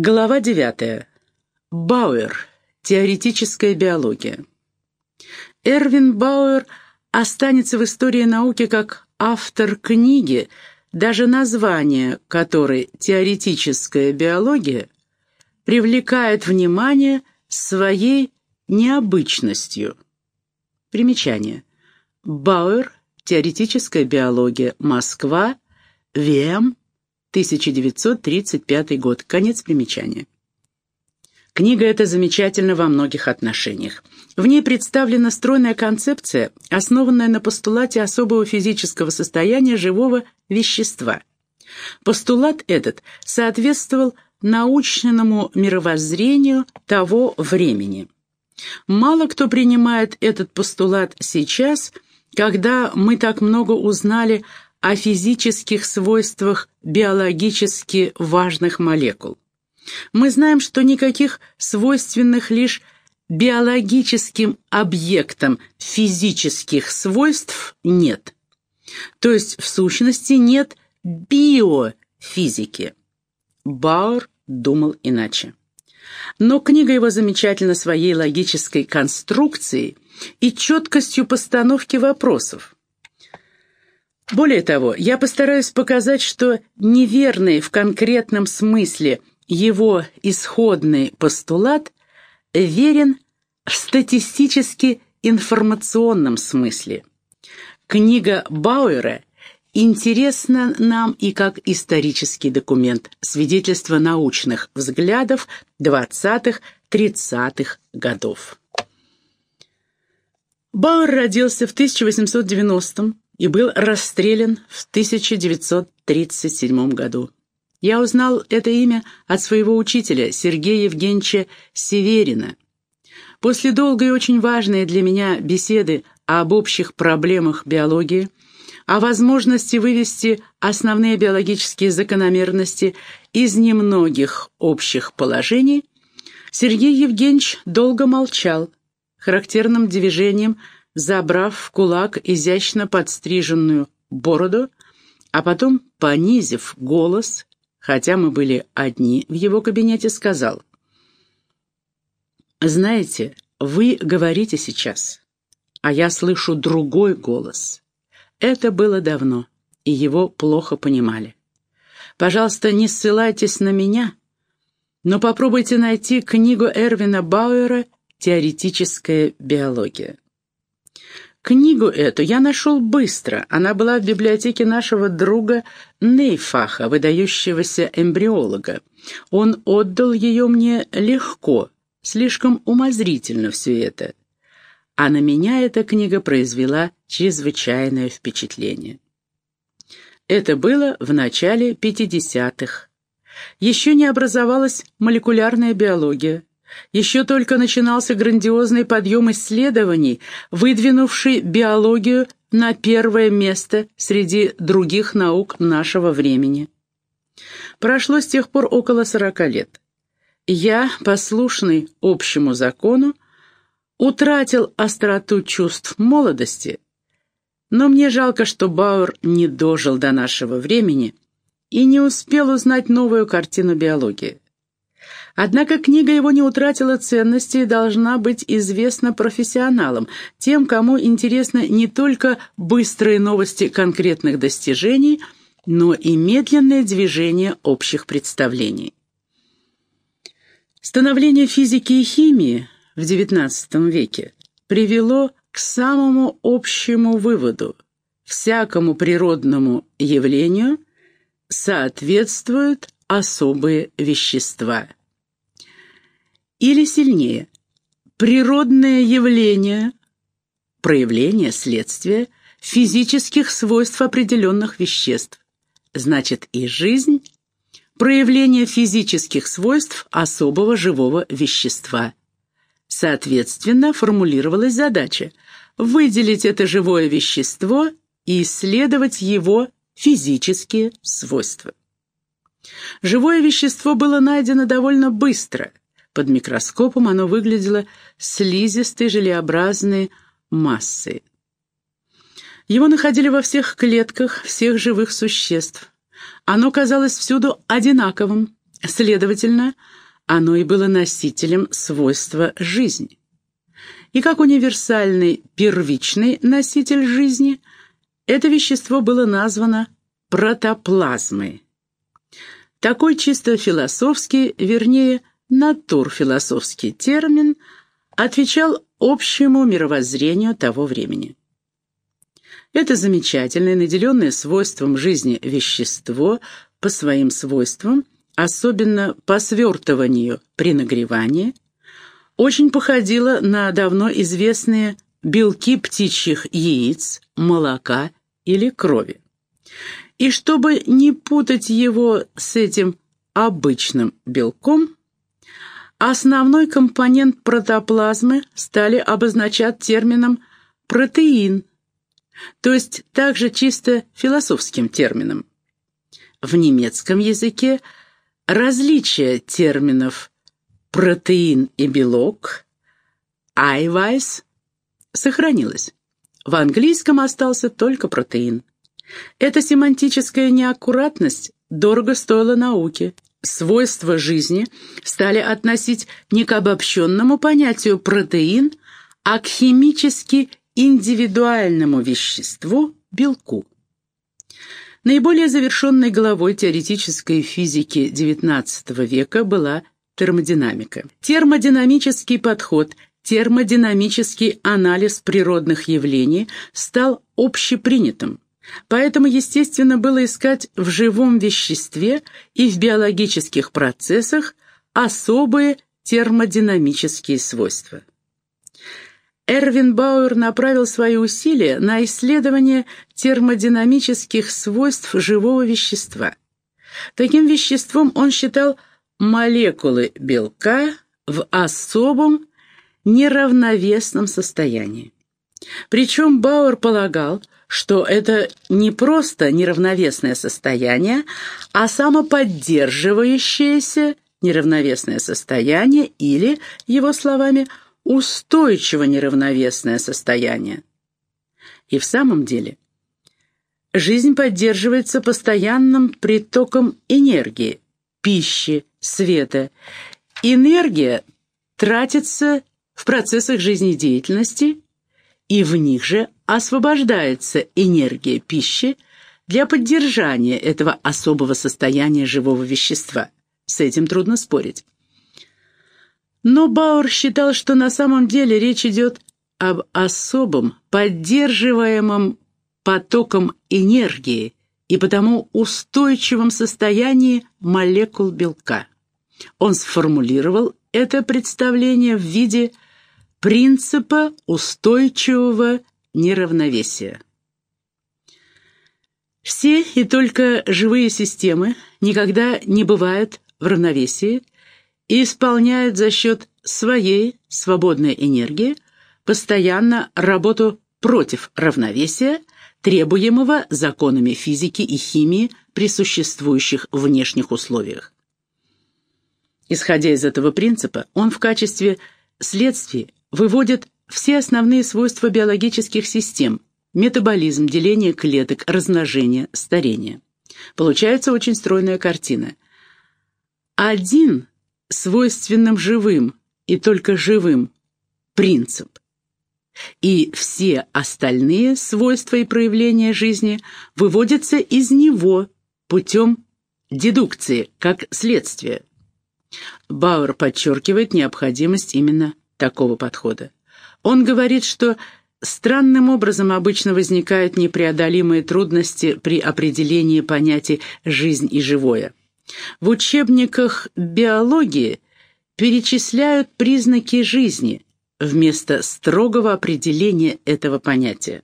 Глава 9. Бауэр. Теоретическая биология. Эрвин Бауэр останется в истории науки как автор книги, даже название которой «Теоретическая биология» привлекает внимание своей необычностью. Примечание. Бауэр. Теоретическая биология. Москва. ВМ. 1935 год. Конец примечания. Книга эта замечательна во многих отношениях. В ней представлена стройная концепция, основанная на постулате особого физического состояния живого вещества. Постулат этот соответствовал научному мировоззрению того времени. Мало кто принимает этот постулат сейчас, когда мы так много узнали о физических свойствах биологически важных молекул. Мы знаем, что никаких свойственных лишь биологическим объектам физических свойств нет. То есть, в сущности, нет биофизики. Бауэр думал иначе. Но книга его замечательна своей логической конструкцией и четкостью постановки вопросов. Более того, я постараюсь показать, что неверный в конкретном смысле его исходный постулат верен в статистически информационном смысле. Книга Бауэра интересна нам и как исторический документ, свидетельство научных взглядов 20-30-х годов. Бауэр родился в 1890 и был расстрелян в 1937 году. Я узнал это имя от своего учителя, Сергея Евгеньевича Северина. После долгой и очень важной для меня беседы об общих проблемах биологии, о возможности вывести основные биологические закономерности из немногих общих положений, Сергей Евгеньевич долго молчал, характерным движением – забрав в кулак изящно подстриженную бороду, а потом, понизив голос, хотя мы были одни в его кабинете, сказал, «Знаете, вы говорите сейчас, а я слышу другой голос. Это было давно, и его плохо понимали. Пожалуйста, не ссылайтесь на меня, но попробуйте найти книгу Эрвина Бауэра «Теоретическая биология». Книгу эту я нашел быстро. Она была в библиотеке нашего друга Нейфаха, выдающегося эмбриолога. Он отдал ее мне легко, слишком умозрительно все это. А на меня эта книга произвела чрезвычайное впечатление. Это было в начале 50-х. Еще не образовалась молекулярная биология. Еще только начинался грандиозный подъем исследований, выдвинувший биологию на первое место среди других наук нашего времени. Прошло с тех пор около сорока лет. Я, послушный общему закону, утратил остроту чувств молодости, но мне жалко, что Бауэр не дожил до нашего времени и не успел узнать новую картину биологии. Однако книга его не утратила ценности и должна быть известна профессионалам, тем, кому интересны не только быстрые новости конкретных достижений, но и медленное движение общих представлений. Становление физики и химии в XIX веке привело к самому общему выводу – всякому природному явлению соответствуют особые вещества – или сильнее. Природное явление, проявление, следствие физических свойств определенных веществ. Значит, и жизнь – проявление физических свойств особого живого вещества. Соответственно, формулировалась задача – выделить это живое вещество и исследовать его физические свойства. Живое вещество было найдено довольно быстро – под микроскопом оно выглядело слизистой желеобразной массой. Его находили во всех клетках всех живых существ. Оно казалось всюду одинаковым, Следовательно, оно и было носителем свойства жизни. И как универсальный первичный носитель жизни, это вещество было названо протоплазмой. Такой чисто философский, вернее, натурфилософский термин отвечал общему мировоззрению того времени. Это замечательное, наделенное свойством жизни вещество по своим свойствам, особенно по свертыванию при нагревании, очень походило на давно известные белки птичьих яиц, молока или крови. И чтобы не путать его с этим обычным белком, основной компонент протоплазмы стали обозначать термином «протеин», то есть также чисто философским термином. В немецком языке различие терминов «протеин» и «белок», «айвайс» сохранилось. В английском остался только протеин. Эта семантическая неаккуратность дорого стоила науке. Свойства жизни стали относить не к обобщенному понятию протеин, а к химически индивидуальному веществу – белку. Наиболее завершенной главой теоретической физики XIX века была термодинамика. Термодинамический подход, термодинамический анализ природных явлений стал общепринятым. Поэтому, естественно, было искать в живом веществе и в биологических процессах особые термодинамические свойства. Эрвин Бауэр направил свои усилия на исследование термодинамических свойств живого вещества. Таким веществом он считал молекулы белка в особом неравновесном состоянии. Причем Бауэр полагал, что это не просто неравновесное состояние, а самоподдерживающееся неравновесное состояние или, его словами, устойчиво неравновесное состояние. И в самом деле, жизнь поддерживается постоянным притоком энергии, пищи, света. Энергия тратится в процессах жизнедеятельности и в них же освобождается энергия пищи для поддержания этого особого состояния живого вещества. С этим трудно спорить. Но Бауэр считал, что на самом деле речь идет об особом, поддерживаемом потоком энергии и потому устойчивом состоянии молекул белка. Он сформулировал это представление в виде принципа устойчивого неравновесия. Все и только живые системы никогда не бывают в равновесии и исполняют за счет своей свободной энергии постоянно работу против равновесия, требуемого законами физики и химии при существующих внешних условиях. Исходя из этого принципа, он в качестве следствия выводит все основные свойства биологических систем – метаболизм, деление клеток, размножение, старение. Получается очень стройная картина. Один свойственным живым и только живым принцип. И все остальные свойства и проявления жизни выводятся из него путем дедукции, как следствие. Бауэр подчеркивает необходимость именно такого подхода. Он говорит, что странным образом обычно возникают непреодолимые трудности при определении понятий «жизнь» и «живое». В учебниках биологии перечисляют признаки жизни вместо строгого определения этого понятия.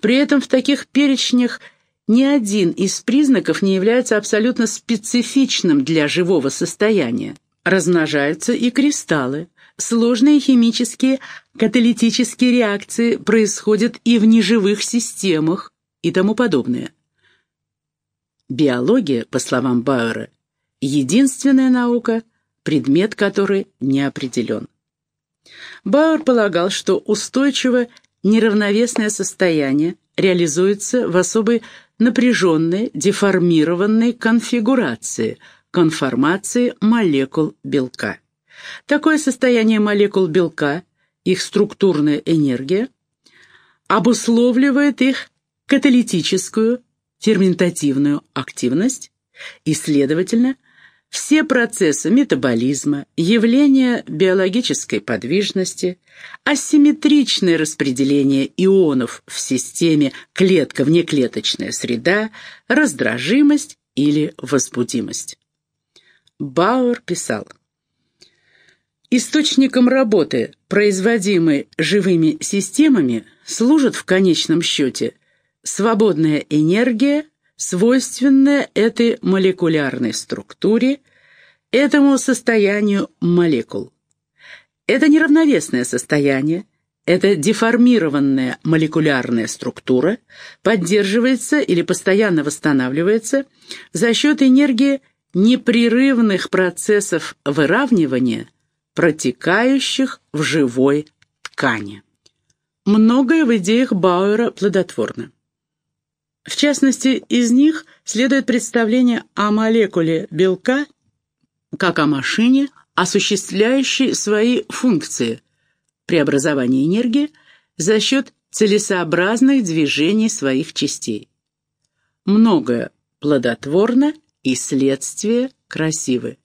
При этом в таких перечнях ни один из признаков не является абсолютно специфичным для живого состояния. Размножаются и кристаллы. Сложные химические каталитические реакции происходят и в неживых системах и тому подобное. Биология, по словам Бауэра, единственная наука, предмет которой не определен. Бауэр полагал, что устойчиво неравновесное состояние реализуется в особой напряженной, деформированной конфигурации, конформации молекул белка. Такое состояние молекул белка, их структурная энергия, обусловливает их каталитическую, ферментативную активность и, следовательно, все процессы метаболизма, явления биологической подвижности, асимметричное распределение ионов в системе клетка-внеклеточная среда, раздражимость или возбудимость. Бауэр писал, Источником работы, производимой живыми системами, служит в конечном счете свободная энергия, свойственная этой молекулярной структуре, этому состоянию молекул. Это неравновесное состояние, эта деформированная молекулярная структура поддерживается или постоянно восстанавливается за счет энергии непрерывных процессов выравнивания, протекающих в живой ткани. Многое в идеях Бауэра плодотворно. В частности, из них следует представление о молекуле белка как о машине, осуществляющей свои функции преобразования энергии за счет целесообразных движений своих частей. Многое плодотворно и следствие красивы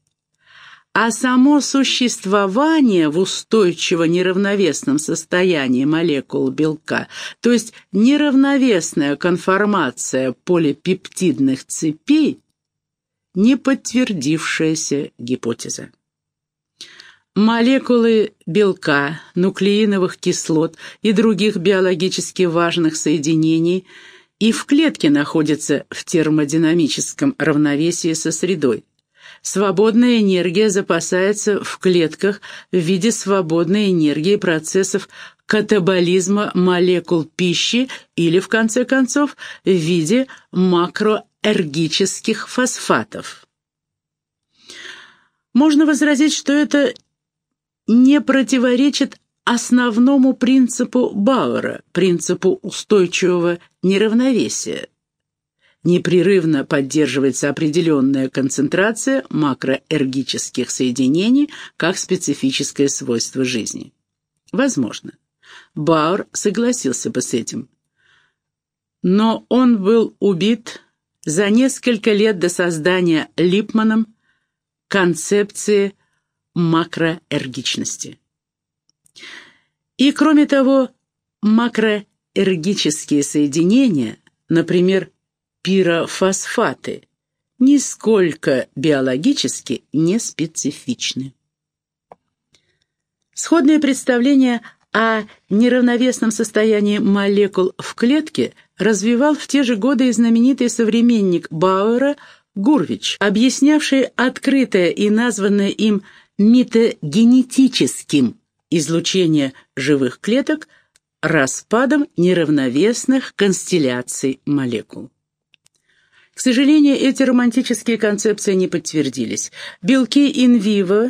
а само существование в устойчиво неравновесном состоянии молекул белка, то есть неравновесная конформация полипептидных цепей, не подтвердившаяся гипотеза. Молекулы белка, нуклеиновых кислот и других биологически важных соединений и в клетке находятся в термодинамическом равновесии со средой. Свободная энергия запасается в клетках в виде свободной энергии процессов катаболизма молекул пищи или, в конце концов, в виде макроэргических фосфатов. Можно возразить, что это не противоречит основному принципу Бауэра, принципу устойчивого неравновесия непрерывно поддерживается определенная концентрация макроэргических соединений как специфическое свойство жизни. Возможно. Бауэр согласился бы с этим. Но он был убит за несколько лет до создания Липманом концепции макроэргичности. И кроме того, макроэргические соединения, например, пирофосфаты, нисколько биологически не специфичны. Сходное представление о неравновесном состоянии молекул в клетке развивал в те же годы и знаменитый современник Бауэра Гурвич, объяснявший открытое и названное им метагенетическим излучение живых клеток распадом неравновесных констелляций молекул. К сожалению, эти романтические концепции не подтвердились. Белки инвиво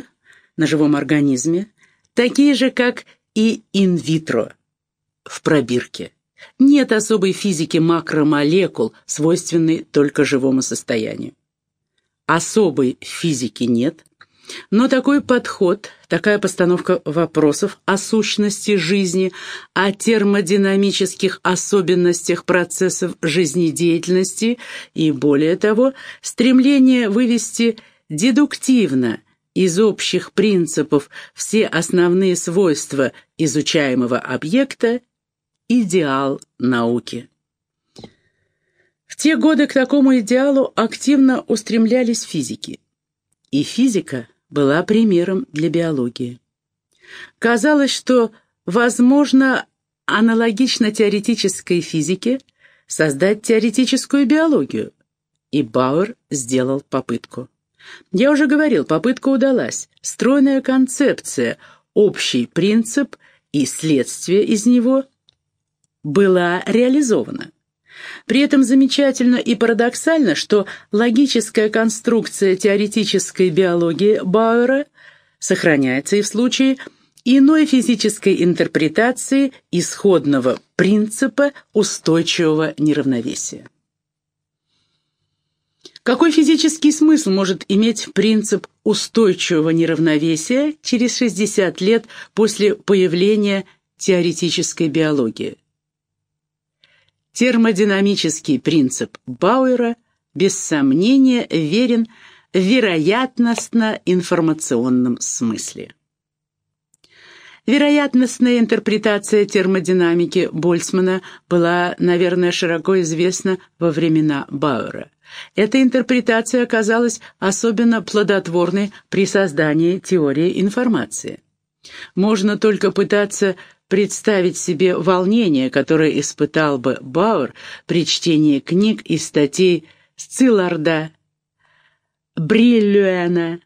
на живом организме такие же, как и инвитро в пробирке. Нет особой физики макромолекул, свойственной только живому состоянию. Особой физики нет, но такой подход, такая постановка вопросов о сущности жизни, о термодинамических особенностях процессов жизнедеятельности и, более того, стремление вывести дедуктивно из общих принципов все основные свойства изучаемого объекта – идеал науки. В те годы к такому идеалу активно устремлялись физики. И физика – была примером для биологии. Казалось, что возможно аналогично теоретической физике создать теоретическую биологию, и Бауэр сделал попытку. Я уже говорил, попытка удалась. Стройная концепция, общий принцип и следствие из него была реализована. При этом замечательно и парадоксально, что логическая конструкция теоретической биологии Бауэра сохраняется и в случае иной физической интерпретации исходного принципа устойчивого неравновесия. Какой физический смысл может иметь принцип устойчивого неравновесия через 60 лет после появления теоретической биологии? Термодинамический принцип Бауэра без сомнения верен в вероятностно-информационном смысле. Вероятностная интерпретация термодинамики Больцмана была, наверное, широко известна во времена Бауэра. Эта интерпретация оказалась особенно плодотворной при создании теории информации. Можно только пытаться представить себе волнение, которое испытал бы Бауэр при чтении книг и статей Сцилларда, Бриллюэна,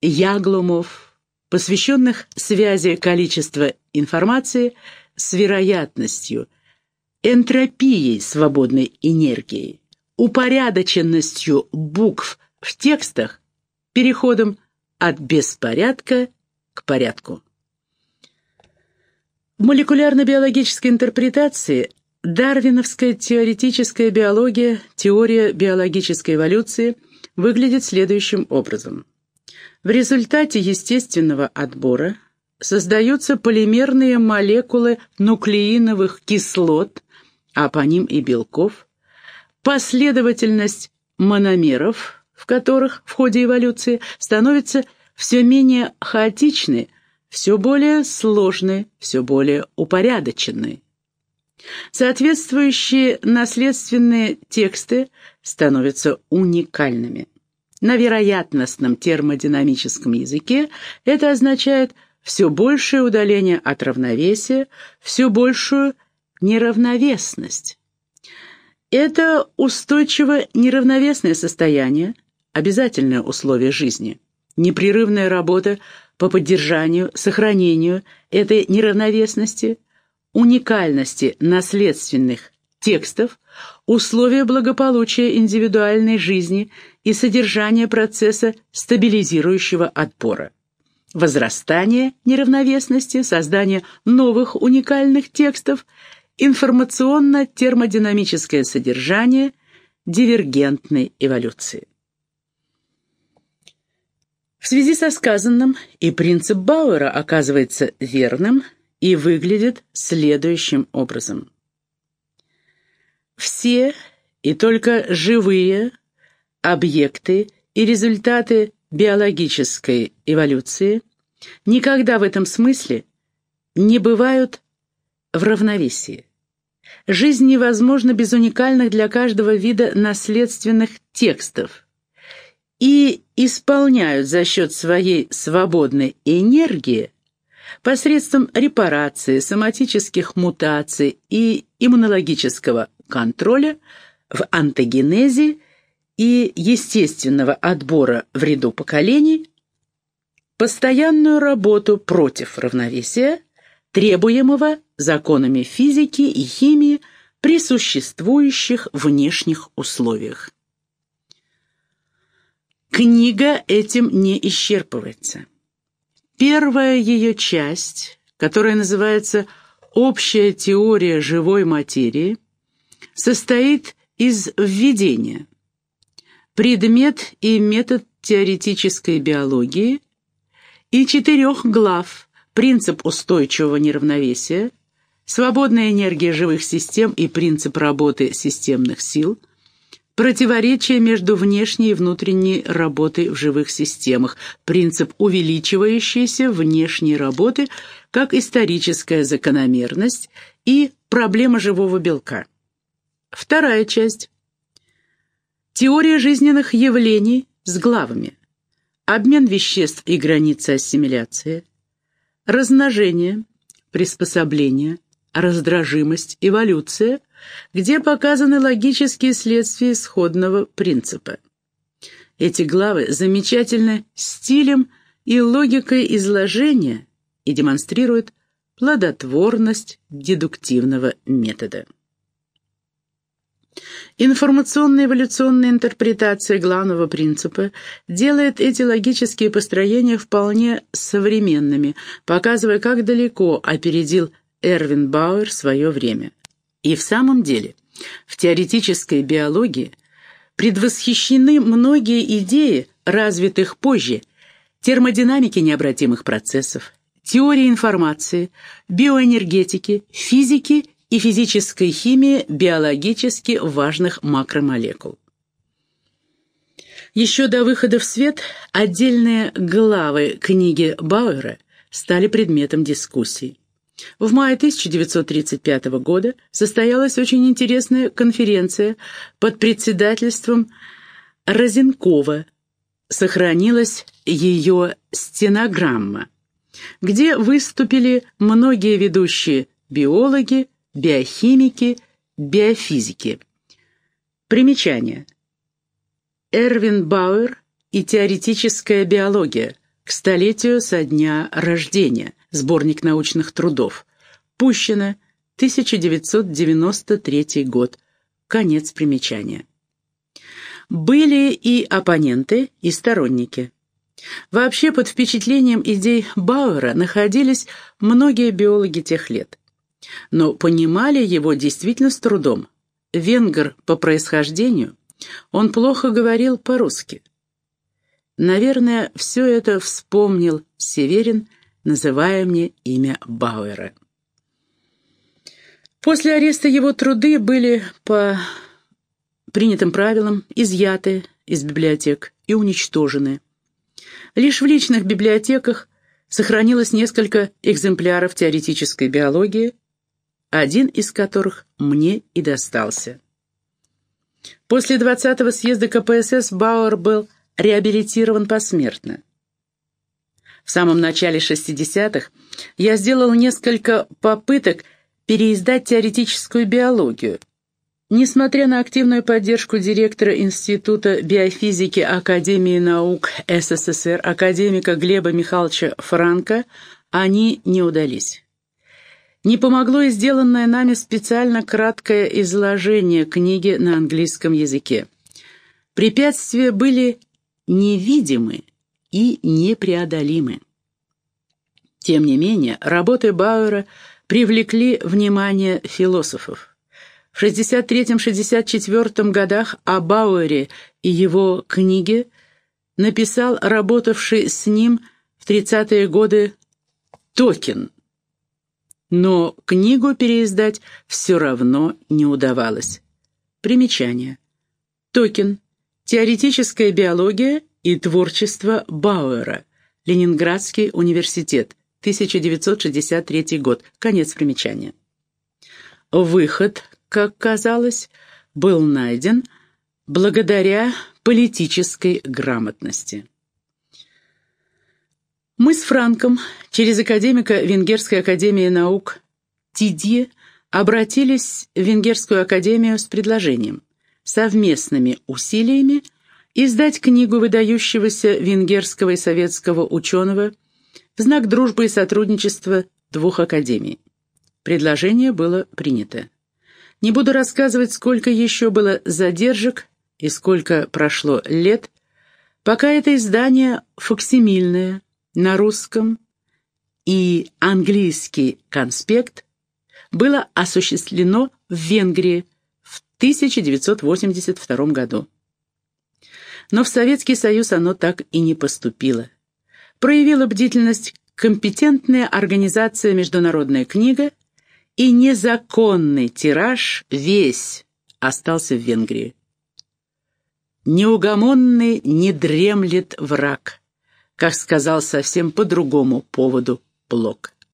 Яглумов, посвященных связи количества информации с вероятностью, энтропией свободной энергии, упорядоченностью букв в текстах, переходом от беспорядка к порядку. В молекулярно-биологической интерпретации дарвиновская теоретическая биология, теория биологической эволюции выглядит следующим образом – в результате естественного отбора создаются полимерные молекулы нуклеиновых кислот, а по ним и белков, последовательность мономеров, в которых в ходе эволюции становится все менее хаотичной, все более сложной, все более упорядоченной. Соответствующие наследственные тексты становятся уникальными. На вероятностном термодинамическом языке это означает все большее удаление от равновесия, все большую неравновесность. Это устойчиво неравновесное состояние, обязательное условие жизни, непрерывная работа по поддержанию, сохранению этой неравновесности, уникальности наследственных текстов, условия благополучия индивидуальной жизни и содержания процесса стабилизирующего отпора. Возрастание неравновесности, создание новых уникальных текстов, информационно-термодинамическое содержание дивергентной эволюции. В связи со сказанным и принцип Бауэра оказывается верным и выглядит следующим образом – все и только живые объекты и результаты биологической эволюции никогда в этом смысле не бывают в равновесии. Жизнь невозможна без уникальных для каждого вида наследственных текстов и исполняют за счет своей свободной энергии посредством репарации, соматических мутаций и иммунологического контроля в антогенезе и естественного отбора в ряду поколений, постоянную работу против равновесия, требуемого законами физики и химии при существующих внешних условиях. Книга этим не исчерпывается. Первая ее часть, которая называется «Общая теория живой материи», состоит из введения, предмет и метод теоретической биологии и четырех глав «Принцип устойчивого неравновесия», «Свободная энергия живых систем и принцип работы системных сил», Противоречие между внешней и внутренней работой в живых системах, принцип увеличивающейся внешней работы как историческая закономерность и проблема живого белка. Вторая часть. Теория жизненных явлений с главами. Обмен веществ и границы ассимиляции. Размножение, приспособление, раздражимость, эволюция, где показаны логические следствия исходного принципа. Эти главы замечательны стилем и логикой изложения и демонстрируют плодотворность дедуктивного метода. Информационная эволюционная интерпретация главного принципа делает эти логические построения вполне современными, показывая, как далеко опередил Эрвин Бауэр свое время. И в самом деле, в теоретической биологии предвосхищены многие идеи, развитых позже, термодинамики необратимых процессов, теории информации, биоэнергетики, физики и физической химии биологически важных макромолекул. Еще до выхода в свет отдельные главы книги Бауэра стали предметом дискуссий. В мае 1935 года состоялась очень интересная конференция под председательством Розенкова. Сохранилась ее стенограмма, где выступили многие ведущие биологи, биохимики, биофизики. Примечание. Эрвин Бауэр и теоретическая биология к столетию со дня рождения. Сборник научных трудов. Пущено, 1993 год. Конец примечания. Были и оппоненты, и сторонники. Вообще, под впечатлением идей Бауэра находились многие биологи тех лет. Но понимали его действительно с трудом. Венгер по происхождению, он плохо говорил по-русски. Наверное, все это вспомнил Северин, называя мне имя Бауэра. После ареста его труды были по принятым правилам изъяты из библиотек и уничтожены. Лишь в личных библиотеках сохранилось несколько экземпляров теоретической биологии, один из которых мне и достался. После 20-го съезда КПСС Бауэр был реабилитирован посмертно. В самом начале 60-х я сделал несколько попыток переиздать теоретическую биологию. Несмотря на активную поддержку директора Института биофизики Академии наук СССР, академика Глеба Михайловича Франка, они не удались. Не помогло и сделанное нами специально краткое изложение книги на английском языке. Препятствия были невидимы и непреодолимы. Тем не менее, работы Бауэра привлекли внимание философов. В 63-64 годах о Бауэре и его книге написал работавший с ним в 30-е годы Токин. Но книгу переиздать все равно не удавалось. Примечание. Токин. Теоретическая биология и творчество Бауэра. Ленинградский университет. 1963 год. Конец примечания. Выход, как казалось, был найден благодаря политической грамотности. Мы с Франком через академика Венгерской академии наук Тидье обратились в Венгерскую академию с предложением совместными усилиями издать книгу выдающегося венгерского и советского ученого в знак дружбы и сотрудничества двух академий. Предложение было принято. Не буду рассказывать, сколько еще было задержек и сколько прошло лет, пока это издание фоксимильное на русском и английский конспект было осуществлено в Венгрии в 1982 году. Но в Советский Союз оно так и не поступило. Проявила бдительность компетентная организация «Международная книга», и незаконный тираж весь остался в Венгрии. Неугомонный не дремлет враг, как сказал совсем по другому поводу Блок.